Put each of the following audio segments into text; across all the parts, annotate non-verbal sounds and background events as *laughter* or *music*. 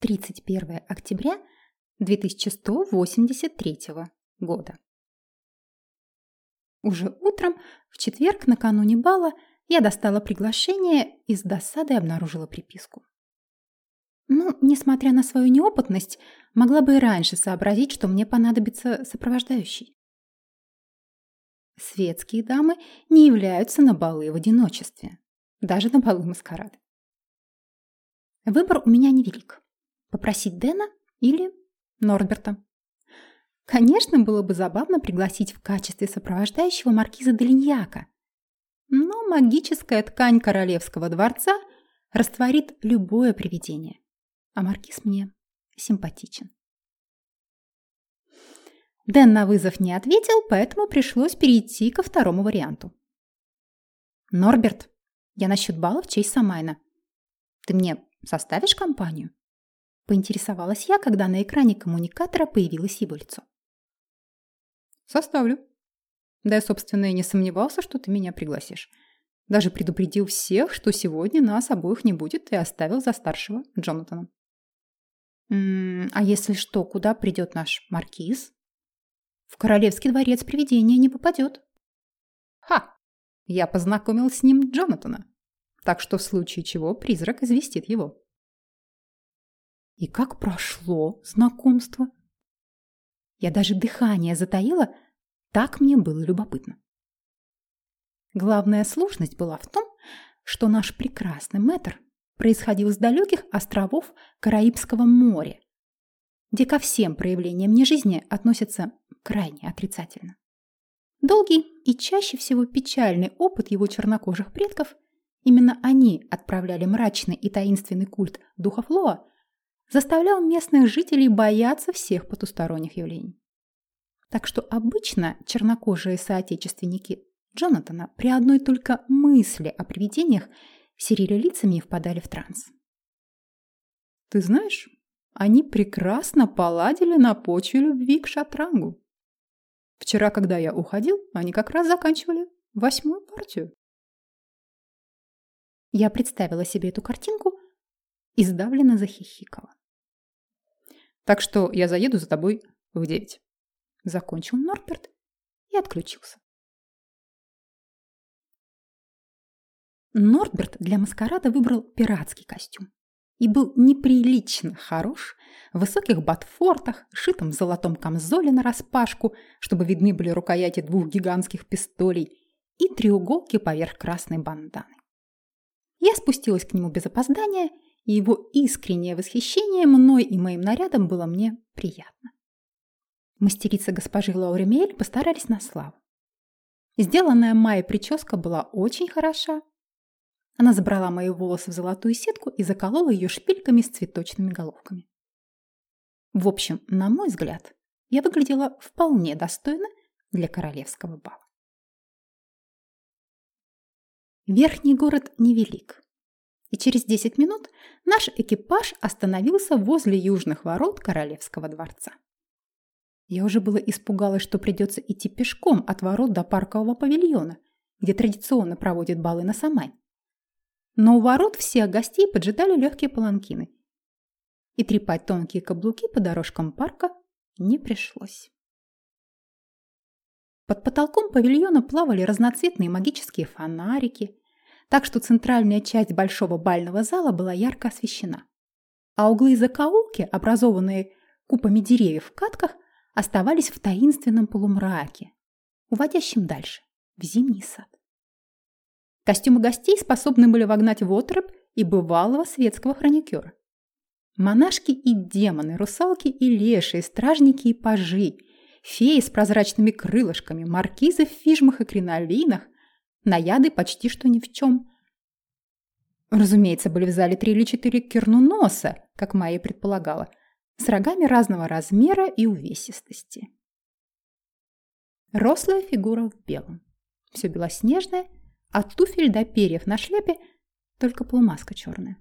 31 октября 2183 года. Уже утром, в четверг, накануне бала, я достала приглашение и с досадой обнаружила приписку. Ну, несмотря на свою неопытность, могла бы и раньше сообразить, что мне понадобится сопровождающий. Светские дамы не являются на балы в одиночестве, даже на балы маскарады. Выбор у меня невелик. Попросить Дэна или Норберта. Конечно, было бы забавно пригласить в качестве сопровождающего маркиза Делиньяка. Но магическая ткань королевского дворца растворит любое привидение. А маркиз мне симпатичен. Дэн на вызов не ответил, поэтому пришлось перейти ко второму варианту. «Норберт, я насчет бала в честь Самайна. Ты мне составишь компанию?» Поинтересовалась я, когда на экране коммуникатора появилось его лицо. Составлю. Да я, собственно, и не сомневался, что ты меня пригласишь. Даже предупредил всех, что сегодня нас обоих не будет, и оставил за старшего Джонатана. М -м, а если что, куда придет наш маркиз? В королевский дворец привидения не попадет. Ха! Я познакомил с ним Джонатана. Так что в случае чего призрак известит его. И как прошло знакомство? Я даже дыхание затаила, так мне было любопытно. Главная сложность была в том, что наш прекрасный мэтр происходил с далеких островов Караибского моря, где ко всем проявлениям нежизни относятся крайне отрицательно. Долгий и чаще всего печальный опыт его чернокожих предков, именно они отправляли мрачный и таинственный культ духов Лоа заставлял местных жителей бояться всех потусторонних явлений. Так что обычно чернокожие соотечественники Джонатана при одной только мысли о привидениях серили лицами и впадали в транс. «Ты знаешь, они прекрасно поладили на почве любви к шатрангу. Вчера, когда я уходил, они как раз заканчивали восьмую партию». Я представила себе эту картинку и сдавленно захихикала. Так что я заеду за тобой в девять. Закончил Норберт и отключился. Норберт для маскарада выбрал пиратский костюм и был неприлично хорош в высоких ботфортах, шитом в золотом камзоле нараспашку, чтобы видны были рукояти двух гигантских пистолей и треуголки поверх красной банданы. Я спустилась к нему без опоздания и его искреннее восхищение мной и моим нарядом было мне приятно. Мастерица госпожи Лауремель постарались на славу. Сделанная Майей прическа была очень хороша. Она забрала мои волосы в золотую сетку и заколола ее шпильками с цветочными головками. В общем, на мой взгляд, я выглядела вполне достойно для королевского бала. Верхний город невелик, и через 10 минут наш экипаж остановился возле южных ворот Королевского дворца. Я уже было испугалась, что придется идти пешком от ворот до паркового павильона, где традиционно проводят балы на Самай. Но у ворот всех гостей поджидали легкие паланкины. И трепать тонкие каблуки по дорожкам парка не пришлось. Под потолком павильона плавали разноцветные магические фонарики, так что центральная часть большого бального зала была ярко освещена. А углы и закоулки, образованные купами деревьев в катках, оставались в таинственном полумраке, уводящем дальше, в зимний сад. Костюмы гостей способны были вогнать в отрыбь и бывалого светского хроникера. Монашки и демоны, русалки и лешие, стражники и пажи, феи с прозрачными крылышками, маркизы в фижмах и кринолинах, Наяды почти что ни в чем. Разумеется, были в зале три или четыре кернуноса, как Майя предполагала, с рогами разного размера и увесистости. Рослая фигура в белом. Все белоснежное, от туфель до перьев на шляпе только полумаска черная.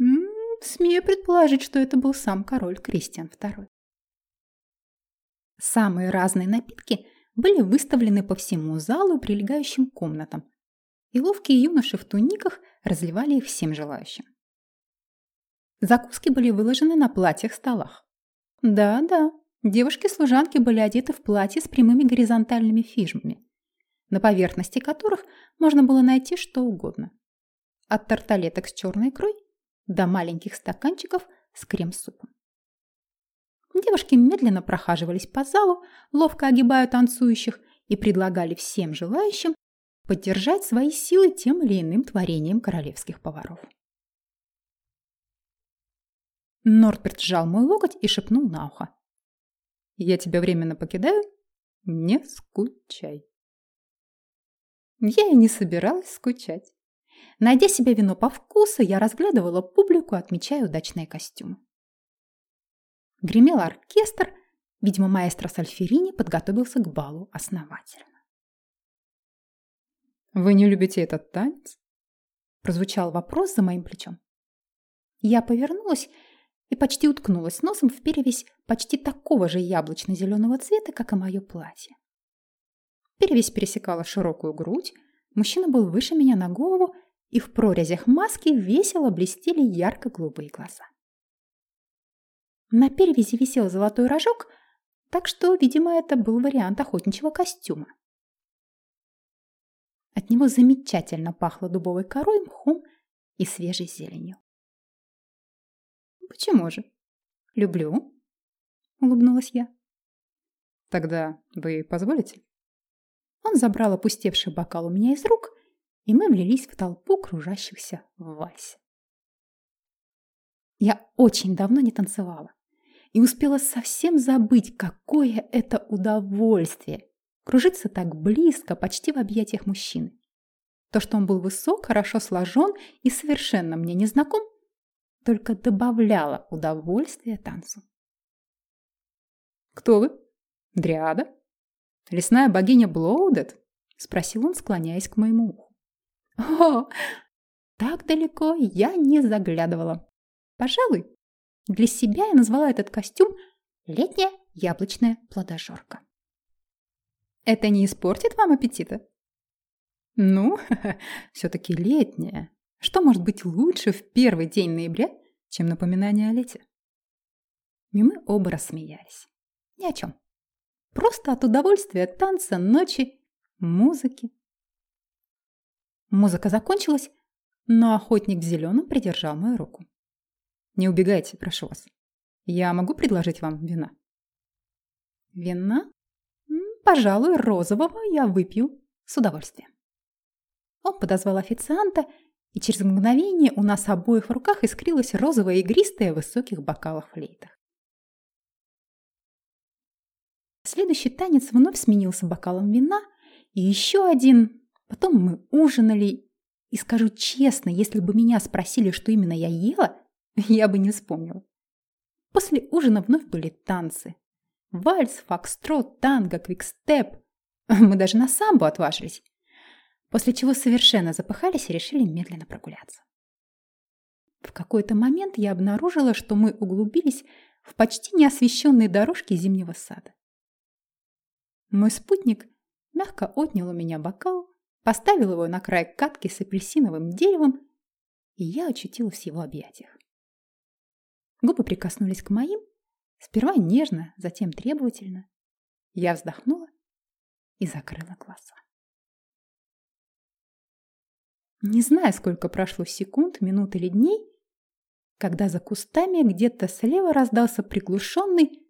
М -м, смею предположить, что это был сам король Кристиан II. Самые разные напитки – были выставлены по всему залу и прилегающим комнатам, и ловкие юноши в туниках разливали их всем желающим. Закуски были выложены на платьях-столах. Да-да, девушки-служанки были одеты в платья с прямыми горизонтальными фижмами, на поверхности которых можно было найти что угодно. От тарталеток с черной икрой до маленьких стаканчиков с крем-супом. Девушки медленно прохаживались по залу, ловко огибая танцующих, и предлагали всем желающим поддержать свои силы тем или иным творением королевских поваров. Нордберт сжал мой локоть и шепнул на ухо. «Я тебя временно покидаю. Не скучай». Я и не собиралась скучать. Найдя себе вино по вкусу, я разглядывала публику, отмечая удачные костюмы. Гремел оркестр, видимо, маэстро Сальферини подготовился к балу основательно. «Вы не любите этот танец?» Прозвучал вопрос за моим плечом. Я повернулась и почти уткнулась носом в перевесь почти такого же яблочно-зеленого цвета, как и мое платье. Перевесь пересекала широкую грудь, мужчина был выше меня на голову, и в прорезях маски весело блестели ярко-голубые глаза. На перевязи висел золотой рожок, так что, видимо, это был вариант охотничьего костюма. От него замечательно пахло дубовой корой, мхом и свежей зеленью. «Почему же?» «Люблю», — улыбнулась я. «Тогда вы позволите?» Он забрал опустевший бокал у меня из рук, и мы влились в толпу кружащихся в вальсе. Я очень давно не танцевала и успела совсем забыть, какое это удовольствие кружиться так близко, почти в объятиях мужчины. То, что он был высок, хорошо сложен и совершенно мне не знаком, только добавляло удовольствия танцу. «Кто вы? Дриада?» «Лесная богиня Блоудет?» – спросил он, склоняясь к моему уху. «О, так далеко я не заглядывала. Пожалуй, для себя я назвала этот костюм «Летняя яблочная плодожорка». Это не испортит вам аппетита? Ну, *laughs* все-таки летняя. Что может быть лучше в первый день ноября, чем напоминание о лете? И мы оба рассмеялись. Ни о чем. Просто от удовольствия танца, ночи, музыки. Музыка закончилась, но охотник в зеленом придержал мою руку. Не убегайте, прошу вас. Я могу предложить вам вина? Вина? Пожалуй, розового я выпью с удовольствием. Он подозвал официанта, и через мгновение у нас обоих в руках искрилась розовая игристая в высоких бокалах флейтах. Следующий танец вновь сменился бокалом вина, и еще один. Потом мы ужинали. И скажу честно, если бы меня спросили, что именно я ела, я бы не вспомнила. После ужина вновь были танцы. Вальс, фокстрот, танго, квикстеп. *laughs* Мы даже на самбо отважились. После чего совершенно запыхались и решили медленно прогуляться. В какой-то момент я обнаружила, что мы углубились в почти неосвещенные дорожки зимнего сада. Мой спутник мягко отнял у меня бокал, поставил его на край катки с апельсиновым деревом, и я очутилась в его объятиях. Губы прикоснулись к моим, сперва нежно, затем требовательно. Я вздохнула и закрыла глаза. Не знаю, сколько прошло секунд, минут или дней, когда за кустами где-то слева раздался приглушенный,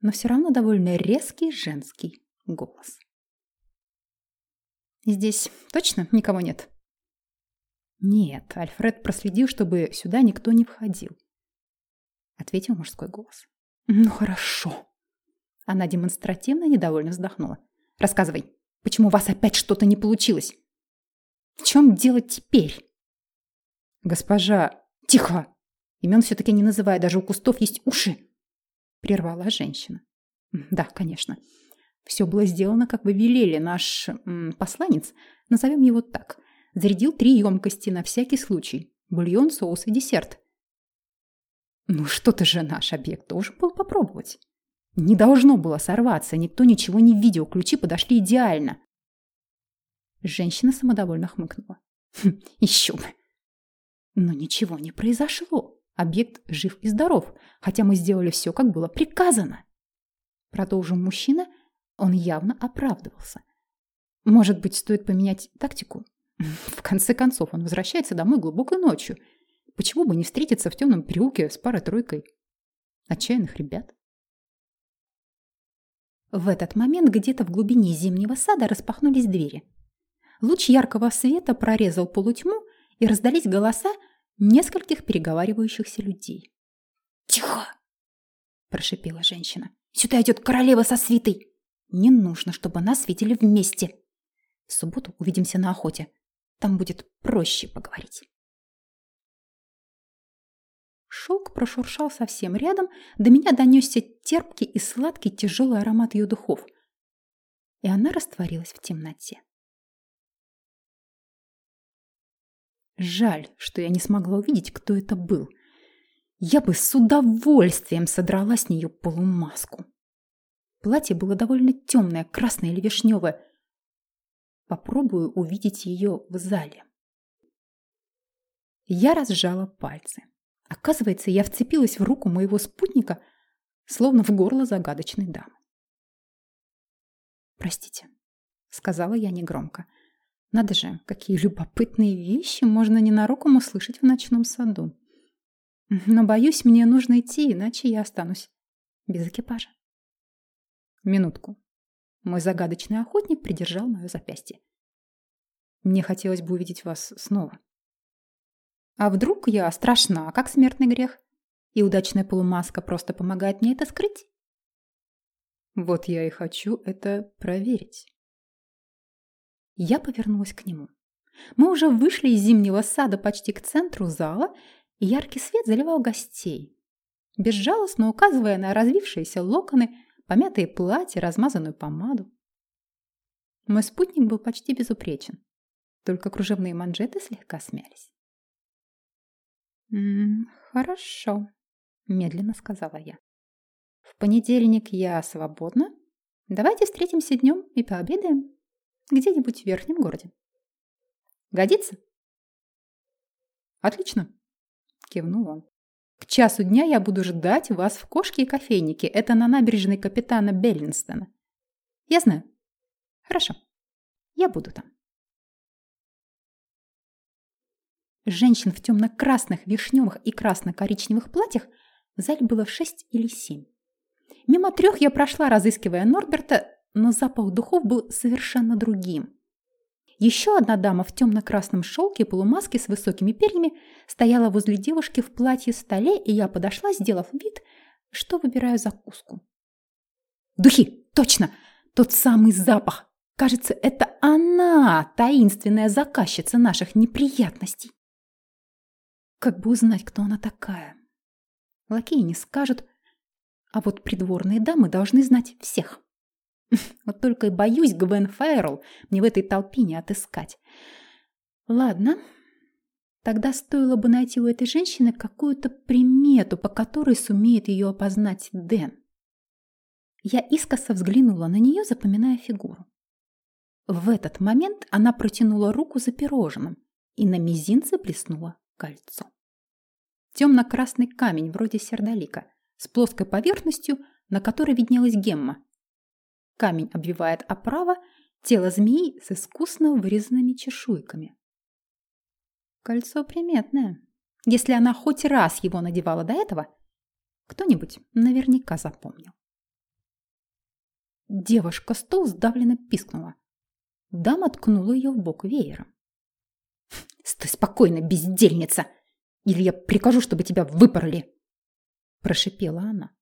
но все равно довольно резкий женский голос. «Здесь точно никого нет?» «Нет, Альфред проследил, чтобы сюда никто не входил», — ответил мужской голос. «Ну хорошо». Она демонстративно недовольно вздохнула. «Рассказывай, почему у вас опять что-то не получилось? В чем дело теперь?» «Госпожа...» «Тихо! Имен все-таки не называя, даже у кустов есть уши!» Прервала женщина. «Да, конечно. Все было сделано, как вы велели. Наш м, посланец, назовем его так, зарядил три емкости на всякий случай. Бульон, соус и десерт. Ну что-то же наш объект должен был попробовать. Не должно было сорваться, никто ничего не видел, ключи подошли идеально. Женщина самодовольно хмыкнула. Хм, еще бы. Но ничего не произошло, Объект жив и здоров, хотя мы сделали все, как было приказано. Продолжил мужчина, он явно оправдывался. Может быть, стоит поменять тактику? В конце концов, он возвращается домой глубокой ночью. Почему бы не встретиться в темном переулке с парой-тройкой отчаянных ребят? В этот момент где-то в глубине зимнего сада распахнулись двери. Луч яркого света прорезал полутьму, и раздались голоса нескольких переговаривающихся людей. «Тихо!» – прошипела женщина. «Сюда идет королева со свитой! Не нужно, чтобы нас видели вместе. В субботу увидимся на охоте. Там будет проще поговорить». Шелк прошуршал совсем рядом, до меня донесся терпкий и сладкий тяжелый аромат ее духов. И она растворилась в темноте. Жаль, что я не смогла увидеть, кто это был. Я бы с удовольствием содрала с нее полумаску. Платье было довольно темное, красное или вишневое. Попробую увидеть ее в зале. Я разжала пальцы. Оказывается, я вцепилась в руку моего спутника, словно в горло загадочной дамы. «Простите», — сказала я негромко. «Надо же, какие любопытные вещи можно ненароком услышать в ночном саду. Но, боюсь, мне нужно идти, иначе я останусь без экипажа». Минутку. Мой загадочный охотник придержал мое запястье. Мне хотелось бы увидеть вас снова. А вдруг я страшна, как смертный грех, и удачная полумаска просто помогает мне это скрыть? Вот я и хочу это проверить. Я повернулась к нему. Мы уже вышли из зимнего сада почти к центру зала, и яркий свет заливал гостей, безжалостно указывая на развившиеся локоны, помятые платья, размазанную помаду. Мой спутник был почти безупречен, только кружевные манжеты слегка смялись. «М -м, «Хорошо», – медленно сказала я. «В понедельник я свободна. Давайте встретимся днем и пообедаем где-нибудь в верхнем городе. Годится?» «Отлично», – кивнул он. «К часу дня я буду ждать вас в кошке и кофейнике. Это на набережной капитана Беллинстона. Я знаю. Хорошо. Я буду там». Женщин в темно-красных, вишневых и красно-коричневых платьях в зале было шесть или семь. Мимо трех я прошла, разыскивая Норберта, но запах духов был совершенно другим. Еще одна дама в темно-красном шелке и полумаске с высокими перьями стояла возле девушки в платье-столе, и я подошла, сделав вид, что выбираю закуску. «Духи! Точно! Тот самый запах! Кажется, это она, таинственная заказчица наших неприятностей!» Как бы узнать, кто она такая? Лакеи не скажут, а вот придворные дамы должны знать всех. *laughs* Вот только и боюсь Гвен Файрл мне в этой толпе не отыскать. Ладно, тогда стоило бы найти у этой женщины какую-то примету, по которой сумеет ее опознать Дэн. Я искоса взглянула на нее, запоминая фигуру. В этот момент она протянула руку за пирожным, и на мизинце блеснула кольцо. Темно-красный камень вроде сердолика с плоской поверхностью, на которой виднелась гемма. Камень обвивает оправа тело змеи с искусно вырезанными чешуйками. Кольцо приметное. Если она хоть раз его надевала до этого, кто-нибудь наверняка запомнил. Девушка стол сдавленно пискнула. Дама ткнула ее в бок веером. «Стой спокойно, бездельница! Или я прикажу, чтобы тебя выпороли!» Прошипела она.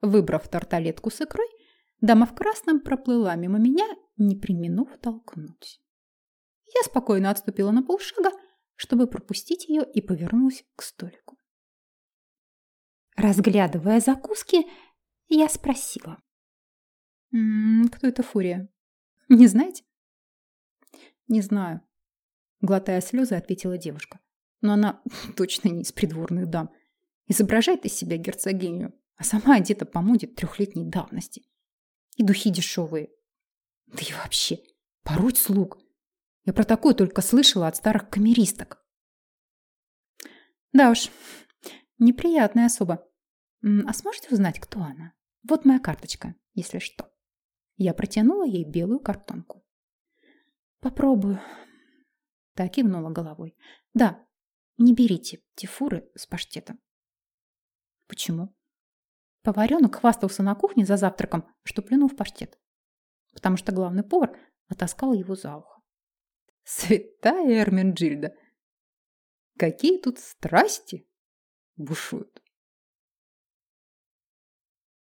Выбрав тарталетку с икрой, дама в красном проплыла мимо меня, не применув толкнуть. Я спокойно отступила на полшага, чтобы пропустить ее и повернулась к столику. Разглядывая закуски, я спросила. «М -м, «Кто это Фурия? Не знаете?» «Не знаю», Глотая слезы, ответила девушка. Но она *laughs* точно не из придворных дам. Изображает из себя герцогиню, а сама одета по моде трехлетней давности. И духи дешевые. Да и вообще, пороть слуг. Я про такое только слышала от старых камеристок. Да уж, Неприятная особа. А сможете узнать, кто она? Вот моя карточка, если что. Я протянула ей белую картонку. Попробую. Так кивнула головой. Да, не берите тифуры с паштетом. Почему? Поваренок хвастался на кухне за завтраком, что плюнул в паштет. Потому что главный повар отаскал его за ухо. Святая Эрминджильда! Какие тут страсти бушуют!